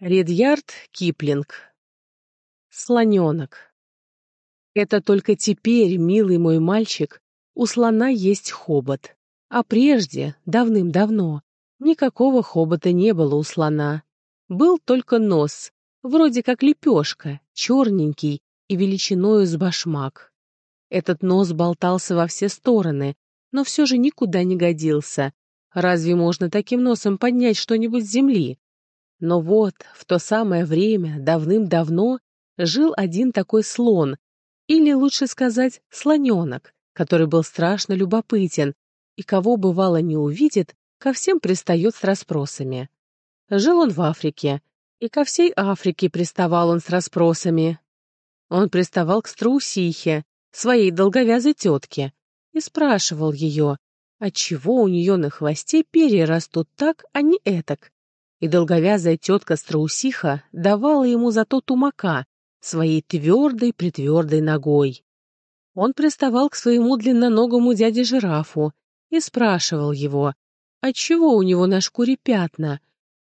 Редьярд Киплинг. Слоненок. Это только теперь, милый мой мальчик, у слона есть хобот. А прежде, давным-давно, никакого хобота не было у слона. Был только нос, вроде как лепешка, черненький и величиною с башмак. Этот нос болтался во все стороны, но все же никуда не годился. Разве можно таким носом поднять что-нибудь с земли? Но вот, в то самое время, давным-давно, жил один такой слон, или, лучше сказать, слоненок, который был страшно любопытен, и кого бывало не увидит, ко всем пристает с расспросами. Жил он в Африке, и ко всей Африке приставал он с расспросами. Он приставал к страусихе, своей долговязой тетке, и спрашивал ее, отчего у нее на хвосте перья растут так, а не этак, и долговязая тетка-страусиха давала ему зато тумака своей твердой-притвердой ногой. Он приставал к своему длинноногому дяде-жирафу и спрашивал его, отчего у него на шкуре пятна,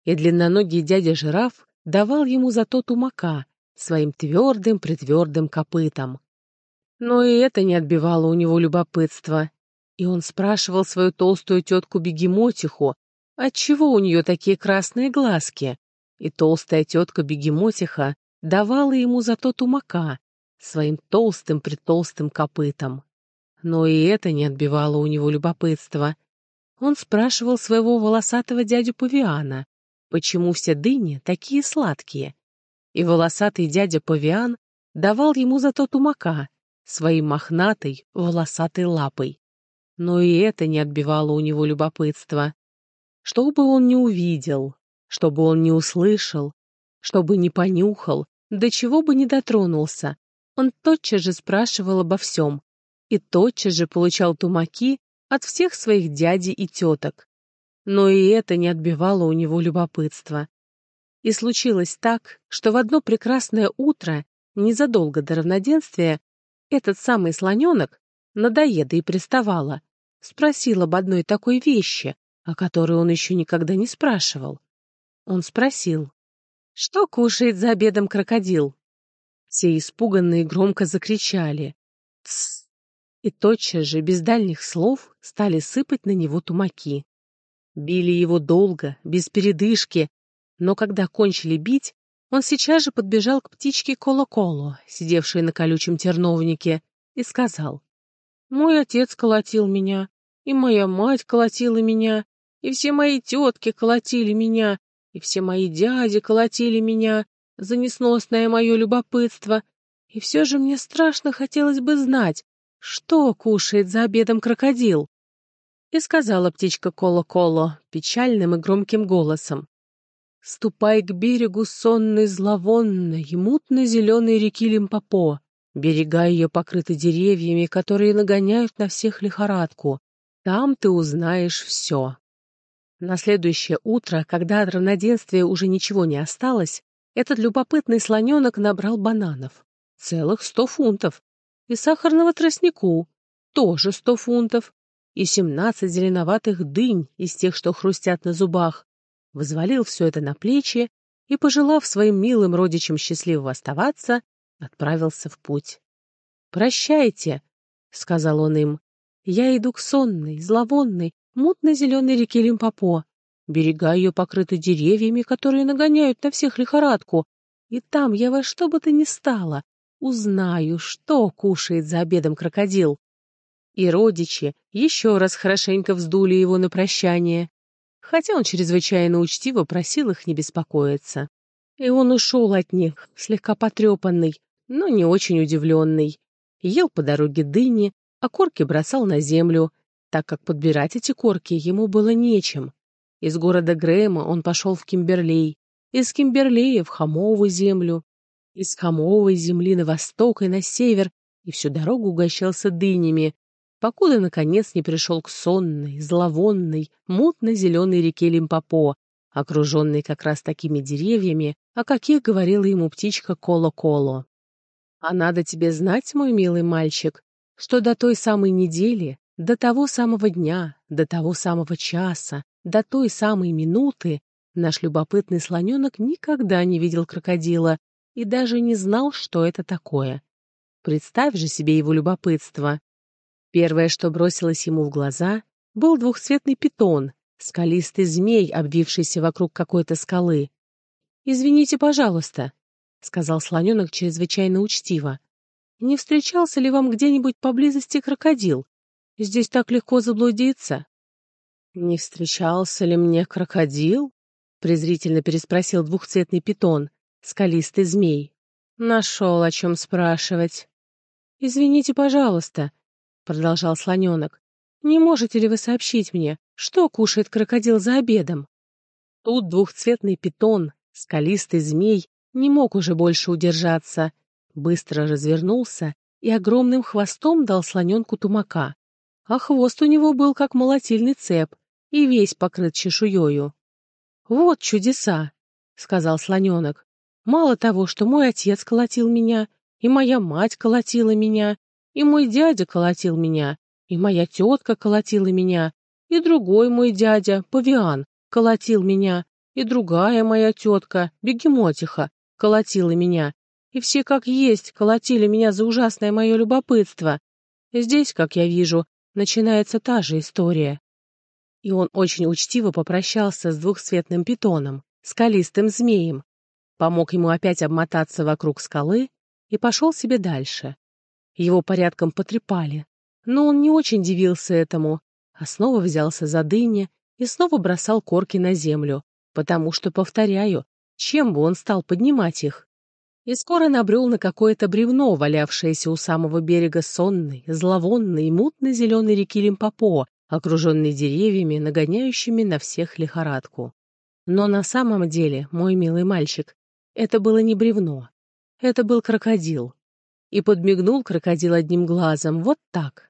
и длинноногий дядя-жираф давал ему зато тумака своим твердым-притвердым копытом. Но и это не отбивало у него любопытства, и он спрашивал свою толстую тетку-бегемотиху, Отчего у нее такие красные глазки? И толстая тетка Бегемотиха давала ему зато тумака своим толстым-притолстым копытом. Но и это не отбивало у него любопытства. Он спрашивал своего волосатого дядю Павиана, почему все дыни такие сладкие. И волосатый дядя Павиан давал ему зато тумака своей мохнатой волосатой лапой. Но и это не отбивало у него любопытства. Что бы он не увидел, что бы он не услышал, что бы не понюхал, до чего бы не дотронулся, он тотчас же спрашивал обо всем и тотчас же получал тумаки от всех своих дядей и теток. Но и это не отбивало у него любопытства. И случилось так, что в одно прекрасное утро, незадолго до равноденствия, этот самый слоненок, надоеда и приставала, спросил об одной такой вещи, о которой он еще никогда не спрашивал. Он спросил, что кушает за обедом крокодил? Все испуганные громко закричали «Тссс!» и тотчас же, без дальних слов, стали сыпать на него тумаки. Били его долго, без передышки, но когда кончили бить, он сейчас же подбежал к птичке Коло-Коло, сидевшей на колючем терновнике, и сказал, «Мой отец колотил меня, и моя мать колотила меня, и все мои тетки колотили меня, и все мои дяди колотили меня за несносное мое любопытство, и все же мне страшно хотелось бы знать, что кушает за обедом крокодил. И сказала птичка Коло-Коло печальным и громким голосом. «Ступай к берегу сонной зловонной, мутно-зеленой реки Лимпопо. Берега ее покрыты деревьями, которые нагоняют на всех лихорадку. Там ты узнаешь все». На следующее утро, когда от равноденствия уже ничего не осталось, этот любопытный слоненок набрал бананов. Целых сто фунтов. И сахарного тростнику. Тоже сто фунтов. И семнадцать зеленоватых дынь из тех, что хрустят на зубах. Взвалил все это на плечи и, пожелав своим милым родичам счастливо оставаться, отправился в путь. «Прощайте», — сказал он им, — «я иду к сонной, зловонной, мутно-зеленой реки Лимпопо. Берега ее покрыты деревьями, которые нагоняют на всех лихорадку. И там я во что бы то ни стало узнаю, что кушает за обедом крокодил. И родичи еще раз хорошенько вздули его на прощание, хотя он чрезвычайно учтиво просил их не беспокоиться. И он ушел от них, слегка потрепанный, но не очень удивленный. Ел по дороге дыни, а корки бросал на землю, так как подбирать эти корки ему было нечем. Из города Грэма он пошел в Кимберлей, из Кимберлея в Хамовую землю, из Хамовой земли на восток и на север, и всю дорогу угощался дынями, покуда, наконец, не пришел к сонной, зловонной, мутно-зеленой реке Лимпопо, окруженной как раз такими деревьями, о каких говорила ему птичка Коло-Коло. «А надо тебе знать, мой милый мальчик, что до той самой недели, до того самого дня, до того самого часа, до той самой минуты Наш любопытный слоненок никогда не видел крокодила и даже не знал, что это такое. Представь же себе его любопытство. Первое, что бросилось ему в глаза, был двухцветный питон, скалистый змей, обвившийся вокруг какой-то скалы. «Извините, пожалуйста», — сказал слоненок чрезвычайно учтиво. «Не встречался ли вам где-нибудь поблизости крокодил? Здесь так легко заблудиться». «Не встречался ли мне крокодил?» — презрительно переспросил двухцветный питон, скалистый змей. «Нашел, о чем спрашивать». «Извините, пожалуйста», — продолжал слоненок. «Не можете ли вы сообщить мне, что кушает крокодил за обедом?» Тут двухцветный питон, скалистый змей, не мог уже больше удержаться, быстро развернулся и огромным хвостом дал слоненку тумака. А хвост у него был как молотильный цеп и весь покрыт чешуёю. «Вот чудеса!» — сказал слоненок. «Мало того, что мой отец колотил меня, и моя мать колотила меня, и мой дядя колотил меня, и моя тетка колотила меня, и другой мой дядя, Павиан, колотил меня, и другая моя тетка, Бегемотиха, колотила меня, и все как есть колотили меня за ужасное мое любопытство. Здесь, как я вижу, начинается та же история. И он очень учтиво попрощался с двухцветным питоном, скалистым змеем, помог ему опять обмотаться вокруг скалы и пошел себе дальше. Его порядком потрепали, но он не очень дивился этому, а снова взялся за дыни и снова бросал корки на землю, потому что, повторяю, чем бы он стал поднимать их? И скоро набрел на какое-то бревно, валявшееся у самого берега сонной, зловонной и мутно-зеленой реки Лимпопо, окруженной деревьями, нагоняющими на всех лихорадку. Но на самом деле, мой милый мальчик, это было не бревно. Это был крокодил. И подмигнул крокодил одним глазом, вот так.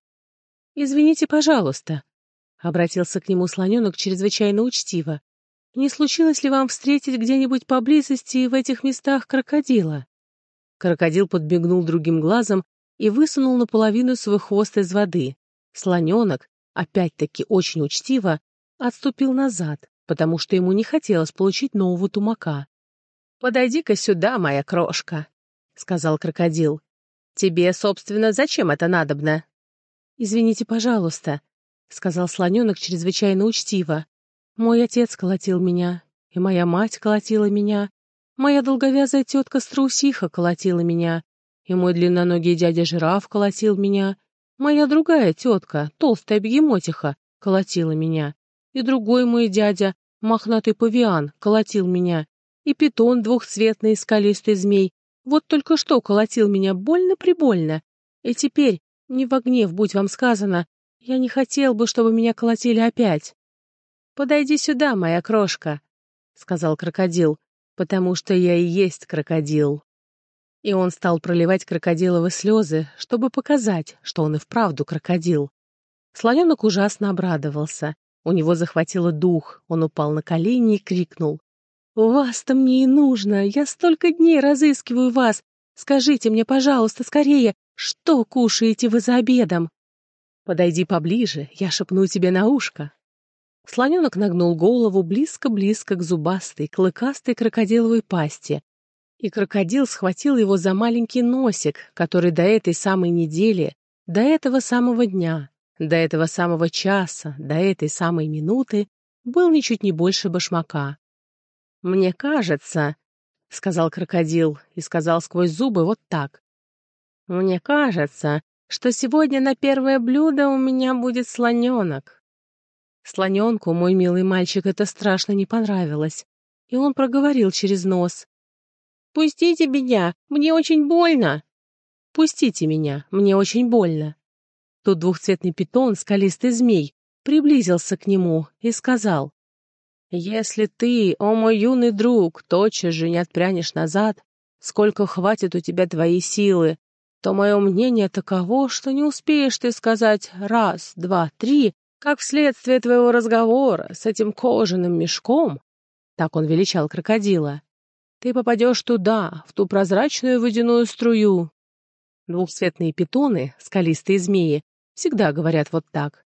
«Извините, пожалуйста», — обратился к нему слоненок чрезвычайно учтиво. Не случилось ли вам встретить где-нибудь поблизости в этих местах крокодила?» Крокодил подбегнул другим глазом и высунул наполовину свой хвост из воды. Слоненок, опять-таки очень учтиво, отступил назад, потому что ему не хотелось получить нового тумака. «Подойди-ка сюда, моя крошка», — сказал крокодил. «Тебе, собственно, зачем это надобно?» «Извините, пожалуйста», — сказал слоненок чрезвычайно учтиво. Мой отец колотил меня, и моя мать колотила меня, моя долговязая тетка Страусиха колотила меня, и мой длинноногий дядя Жираф колотил меня, моя другая тетка, толстая бегемотиха, колотила меня, и другой мой дядя, мохнатый павиан, колотил меня, и питон двухцветный скалистый змей, вот только что колотил меня больно-прибольно, и теперь, не в гнев, будь вам сказано, я не хотел бы, чтобы меня колотили опять. «Подойди сюда, моя крошка», — сказал крокодил, «потому что я и есть крокодил». И он стал проливать крокодиловы слезы, чтобы показать, что он и вправду крокодил. Слоненок ужасно обрадовался. У него захватило дух, он упал на колени и крикнул. «Вас-то мне и нужно! Я столько дней разыскиваю вас! Скажите мне, пожалуйста, скорее, что кушаете вы за обедом?» «Подойди поближе, я шепну тебе на ушко», Слоненок нагнул голову близко-близко к зубастой, клыкастой крокодиловой пасти, и крокодил схватил его за маленький носик, который до этой самой недели, до этого самого дня, до этого самого часа, до этой самой минуты был ничуть не больше башмака. «Мне кажется», — сказал крокодил и сказал сквозь зубы вот так. «Мне кажется, что сегодня на первое блюдо у меня будет слоненок». Слоненку, мой милый мальчик, это страшно не понравилось, и он проговорил через нос. «Пустите меня, мне очень больно!» «Пустите меня, мне очень больно!» Тут двухцветный питон, скалистый змей, приблизился к нему и сказал. «Если ты, о мой юный друг, тотчас же не отпрянешь назад, сколько хватит у тебя твоей силы, то мое мнение таково, что не успеешь ты сказать раз, два, три, как вследствие твоего разговора с этим кожаным мешком, так он величал крокодила, ты попадешь туда, в ту прозрачную водяную струю. Двухцветные питоны, скалистые змеи, всегда говорят вот так.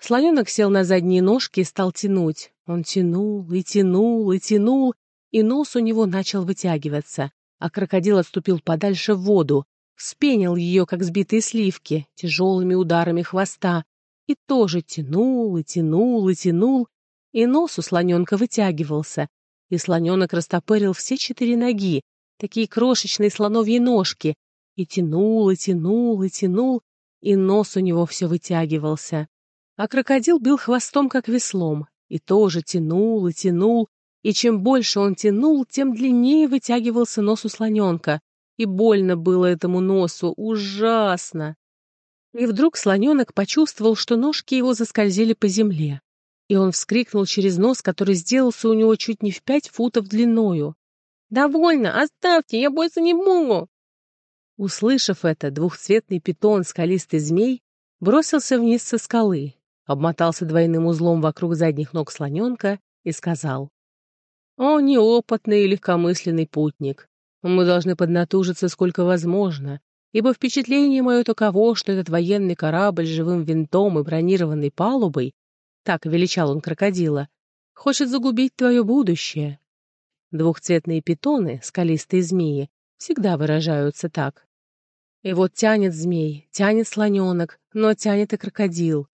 Слоненок сел на задние ножки и стал тянуть. Он тянул и тянул и тянул, и нос у него начал вытягиваться, а крокодил отступил подальше в воду, вспенил ее, как сбитые сливки, тяжелыми ударами хвоста, и тоже тянул и тянул и тянул, и нос у слоненка вытягивался, и слоненок растопырил все четыре ноги, такие крошечные слоновьи ножки, и тянул, и тянул, и тянул, и нос у него все вытягивался. А крокодил бил хвостом, как веслом, и тоже тянул и тянул, и чем больше он тянул, тем длиннее вытягивался нос у слоненка, и больно было этому носу, ужасно. И вдруг слоненок почувствовал, что ножки его заскользили по земле, и он вскрикнул через нос, который сделался у него чуть не в пять футов длиною. «Довольно! Оставьте! Я больше не могу!» Услышав это, двухцветный питон, скалистый змей, бросился вниз со скалы, обмотался двойным узлом вокруг задних ног слоненка и сказал. «О, неопытный и легкомысленный путник! Мы должны поднатужиться сколько возможно, ибо впечатление мое таково, что этот военный корабль с живым винтом и бронированной палубой, так величал он крокодила, хочет загубить твое будущее. Двухцветные питоны, скалистые змеи, всегда выражаются так. И вот тянет змей, тянет слоненок, но тянет и крокодил.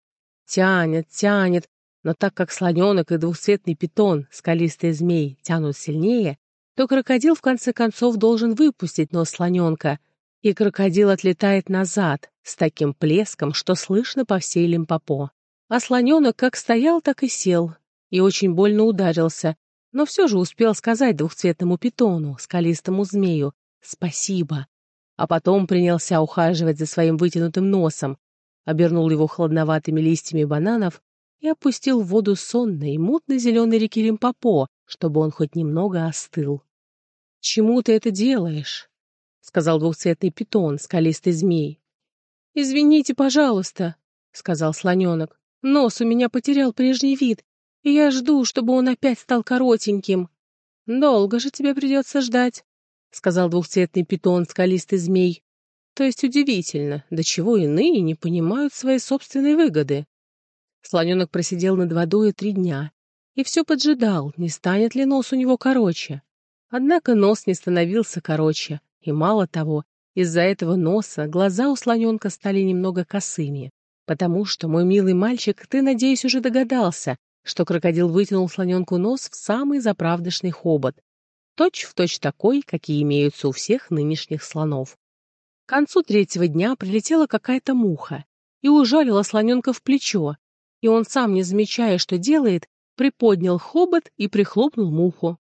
Тянет, тянет, но так как слоненок и двухцветный питон, скалистый змей, тянут сильнее, то крокодил в конце концов должен выпустить нос слоненка, и крокодил отлетает назад с таким плеском, что слышно по всей Лимпопо. А слоненок как стоял, так и сел, и очень больно ударился, но все же успел сказать двухцветному питону, скалистому змею, «Спасибо», а потом принялся ухаживать за своим вытянутым носом, обернул его хладноватыми листьями бананов и опустил в воду сонной, мутно-зеленой реки Лимпопо, чтобы он хоть немного остыл. «Чему ты это делаешь?» — сказал двухцветный питон, скалистый змей. «Извините, пожалуйста», — сказал слоненок. «Нос у меня потерял прежний вид, и я жду, чтобы он опять стал коротеньким». «Долго же тебе придется ждать», — сказал двухцветный питон, скалистый змей. То есть удивительно, до чего иные не понимают своей собственной выгоды. Слоненок просидел над водой три дня и все поджидал, не станет ли нос у него короче. Однако нос не становился короче, и мало того, из-за этого носа глаза у слоненка стали немного косыми. Потому что, мой милый мальчик, ты, надеюсь, уже догадался, что крокодил вытянул слоненку нос в самый заправдышный хобот. Точь в точь такой, какие имеются у всех нынешних слонов. К концу третьего дня прилетела какая-то муха и ужалила слоненка в плечо, и он, сам не замечая, что делает, приподнял хобот и прихлопнул муху.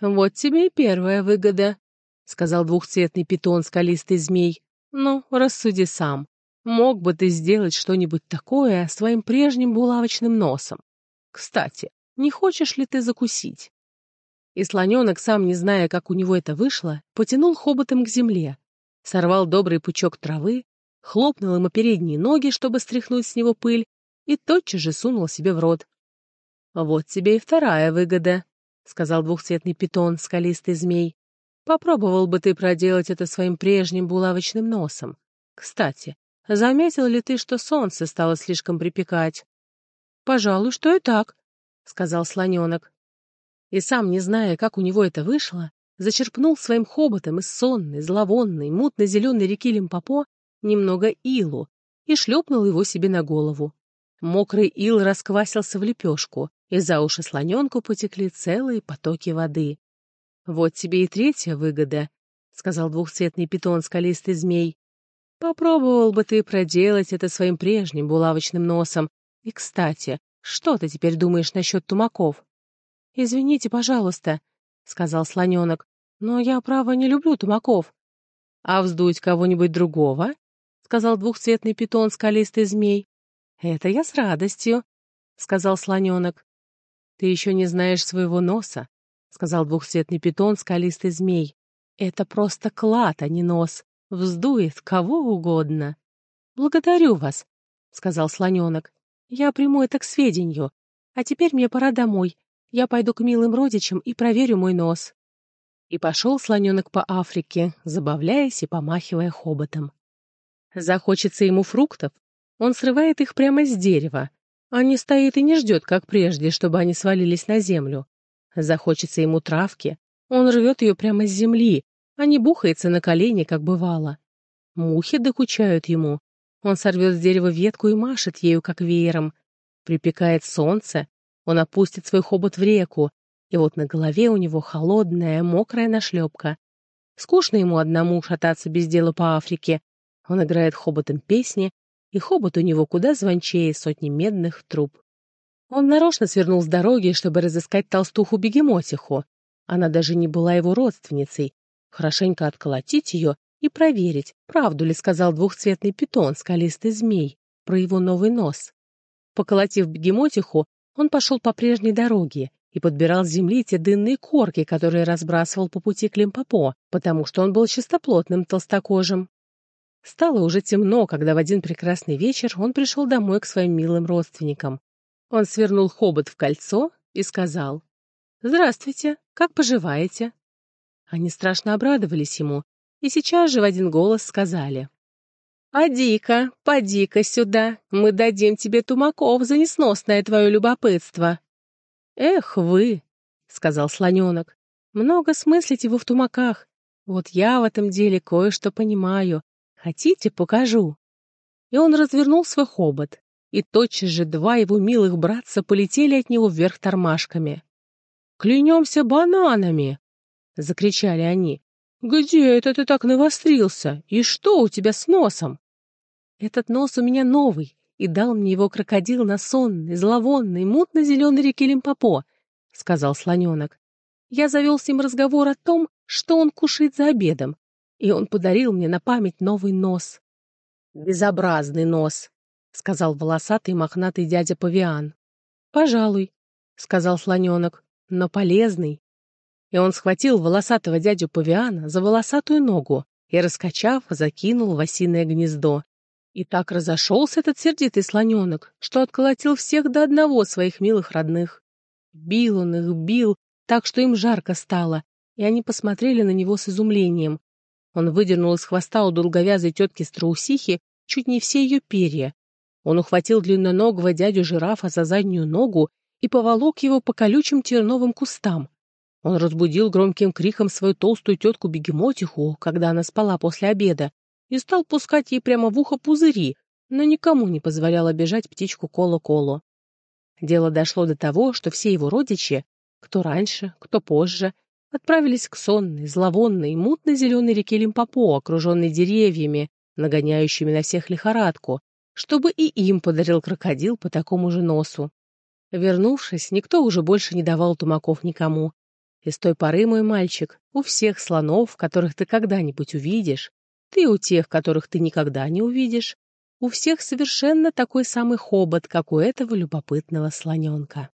«Вот тебе и первая выгода», — сказал двухцветный питон скалистый змей. «Ну, рассуди сам. Мог бы ты сделать что-нибудь такое своим прежним булавочным носом? Кстати, не хочешь ли ты закусить?» И слоненок, сам не зная, как у него это вышло, потянул хоботом к земле, сорвал добрый пучок травы, хлопнул ему передние ноги, чтобы стряхнуть с него пыль, и тотчас же сунул себе в рот. «Вот тебе и вторая выгода», — сказал двухцветный питон, скалистый змей. «Попробовал бы ты проделать это своим прежним булавочным носом. Кстати, заметил ли ты, что солнце стало слишком припекать?» «Пожалуй, что и так», — сказал слоненок. И сам, не зная, как у него это вышло, зачерпнул своим хоботом из сонной, зловонной, мутно-зеленой реки Лимпопо немного илу и шлепнул его себе на голову. Мокрый ил расквасился в лепешку, и за уши слоненку потекли целые потоки воды. «Вот тебе и третья выгода», — сказал двухцветный питон скалистый змей. «Попробовал бы ты проделать это своим прежним булавочным носом. И, кстати, что ты теперь думаешь насчет тумаков?» «Извините, пожалуйста», — сказал слоненок. «Но я, право, не люблю тумаков». «А вздуть кого-нибудь другого?» — сказал двухцветный питон скалистый змей. «Это я с радостью», — сказал слоненок. «Ты еще не знаешь своего носа», — сказал двухцветный питон скалистый змей. «Это просто клад, а не нос. Вздует кого угодно». «Благодарю вас», — сказал слоненок. «Я приму это к сведению. А теперь мне пора домой. Я пойду к милым родичам и проверю мой нос». И пошел слоненок по Африке, забавляясь и помахивая хоботом. Захочется ему фруктов, он срывает их прямо с дерева, а не стоит и не ждет, как прежде, чтобы они свалились на землю. Захочется ему травки, он рвет ее прямо с земли, а не бухается на колени, как бывало. Мухи докучают ему. Он сорвет с дерева ветку и машет ею, как веером. Припекает солнце, он опустит свой хобот в реку, и вот на голове у него холодная, мокрая нашлепка. Скучно ему одному шататься без дела по Африке. Он играет хоботом песни, и хобот у него куда звончее сотни медных труб. Он нарочно свернул с дороги, чтобы разыскать толстуху-бегемотиху. Она даже не была его родственницей. Хорошенько отколотить ее и проверить, правду ли сказал двухцветный питон, скалистый змей, про его новый нос. Поколотив бегемотиху, он пошел по прежней дороге и подбирал с земли те дынные корки, которые разбрасывал по пути к Лимпопо, потому что он был чистоплотным толстокожим. Стало уже темно, когда в один прекрасный вечер он пришел домой к своим милым родственникам. Он свернул хобот в кольцо и сказал, «Здравствуйте, как поживаете?» Они страшно обрадовались ему и сейчас же в один голос сказали, «Поди-ка, поди-ка сюда, мы дадим тебе тумаков за несносное твое любопытство». «Эх вы», — сказал слоненок, — «много смыслите вы в тумаках. Вот я в этом деле кое-что понимаю. Хотите, покажу?» И он развернул свой хобот, и тотчас же два его милых братца полетели от него вверх тормашками. «Клянемся бананами!» — закричали они. «Где это ты так навострился? И что у тебя с носом?» «Этот нос у меня новый, и дал мне его крокодил на сонной, зловонной, мутно-зеленой реке Лимпопо», — сказал слоненок. Я завел с ним разговор о том, что он кушает за обедом, и он подарил мне на память новый нос. «Безобразный нос», — сказал волосатый мохнатый дядя Павиан. «Пожалуй», — сказал слоненок, — «но полезный». И он схватил волосатого дядю Павиана за волосатую ногу и, раскачав, закинул в осиное гнездо. И так разошелся этот сердитый слоненок, что отколотил всех до одного своих милых родных. Бил он их, бил, так что им жарко стало, и они посмотрели на него с изумлением. Он выдернул из хвоста у долговязой тетки страусихи чуть не все ее перья, он ухватил длинноногого дядю-жирафа за заднюю ногу и поволок его по колючим терновым кустам. Он разбудил громким криком свою толстую тетку-бегемотиху, когда она спала после обеда, и стал пускать ей прямо в ухо пузыри, но никому не позволял обижать птичку Коло-Коло. Дело дошло до того, что все его родичи, кто раньше, кто позже, отправились к сонной, зловонной, мутно-зеленой реке Лимпопо, окруженной деревьями, нагоняющими на всех лихорадку, чтобы и им подарил крокодил по такому же носу. Вернувшись, никто уже больше не давал тумаков никому. И с той поры, мой мальчик, у всех слонов, которых ты когда-нибудь увидишь, ты у тех, которых ты никогда не увидишь, у всех совершенно такой самый хобот, как у этого любопытного слоненка.